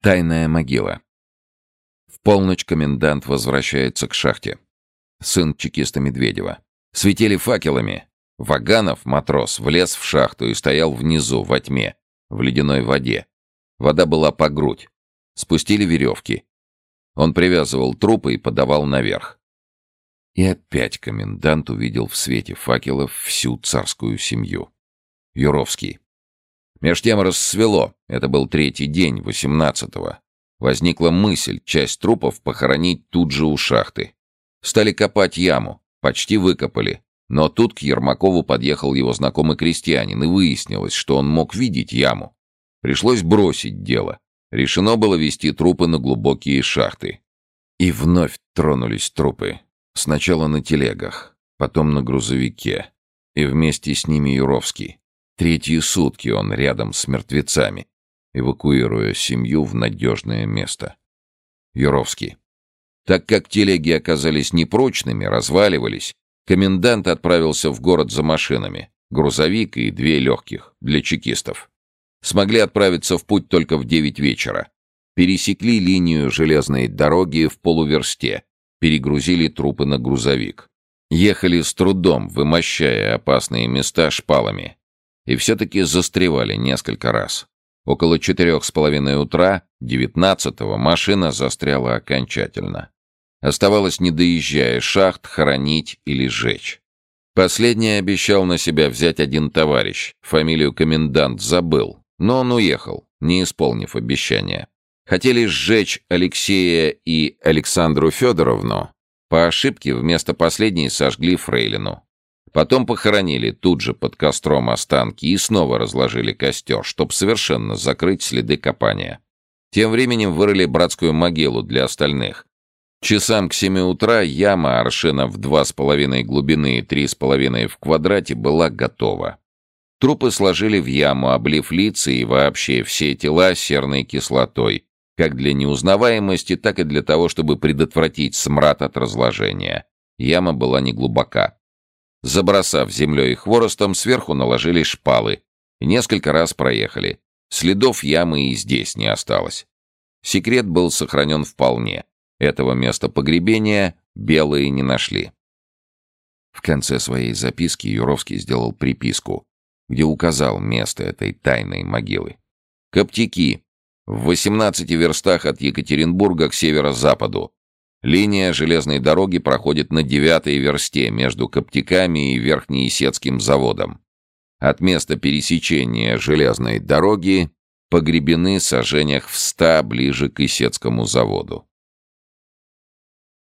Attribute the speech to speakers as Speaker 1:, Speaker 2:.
Speaker 1: Тайная могила. В полночь комендант возвращается к шахте. Сын чекиста Медведева. Светили факелами. Ваганов, матрос, влез в шахту и стоял внизу, во тьме, в ледяной воде. Вода была по грудь. Спустили веревки. Он привязывал трупы и подавал наверх. И опять комендант увидел в свете факелов всю царскую семью. Юровский. Меж тем рассвело, это был третий день, восемнадцатого. Возникла мысль часть трупов похоронить тут же у шахты. Стали копать яму, почти выкопали. Но тут к Ермакову подъехал его знакомый крестьянин, и выяснилось, что он мог видеть яму. Пришлось бросить дело. Решено было вести трупы на глубокие шахты. И вновь тронулись трупы. Сначала на телегах, потом на грузовике. И вместе с ними Юровский. Третьи сутки он рядом с мертвецами, эвакуируя семью в надежное место. Юровский. Так как телеги оказались непрочными, разваливались, комендант отправился в город за машинами. Грузовик и две легких для чекистов. Смогли отправиться в путь только в девять вечера. Пересекли линию железной дороги в полуверсте, перегрузили трупы на грузовик. Ехали с трудом, вымощая опасные места шпалами и все-таки застревали несколько раз. Около четырех с половиной утра, девятнадцатого, машина застряла окончательно. Оставалось, не доезжая шахт, хоронить или сжечь. Последний обещал на себя взять один товарищ, фамилию комендант забыл, но он уехал, не исполнив обещания. Хотели сжечь Алексея и Александру Федоровну, по ошибке вместо последней сожгли Фрейлину. Потом похоронили тут же под костром останки и снова разложили костер, чтобы совершенно закрыть следы копания. Тем временем вырыли братскую могилу для остальных. Часам к семи утра яма аршина в два с половиной глубины и три с половиной в квадрате была готова. Трупы сложили в яму, облив лица и вообще все тела серной кислотой, как для неузнаваемости, так и для того, чтобы предотвратить смрад от разложения. Яма была неглубока. Забросав землей и хворостом, сверху наложили шпалы несколько раз проехали. Следов ямы и здесь не осталось. Секрет был сохранен вполне. Этого места погребения белые не нашли. В конце своей записки Юровский сделал приписку, где указал место этой тайной могилы. Коптики. В 18 верстах от Екатеринбурга к северо-западу. Линия железной дороги проходит на девятой версте между Коптиками и Верхнеисетским заводом. От места пересечения железной дороги погребены сожжениях в ста ближе к Исетскому заводу.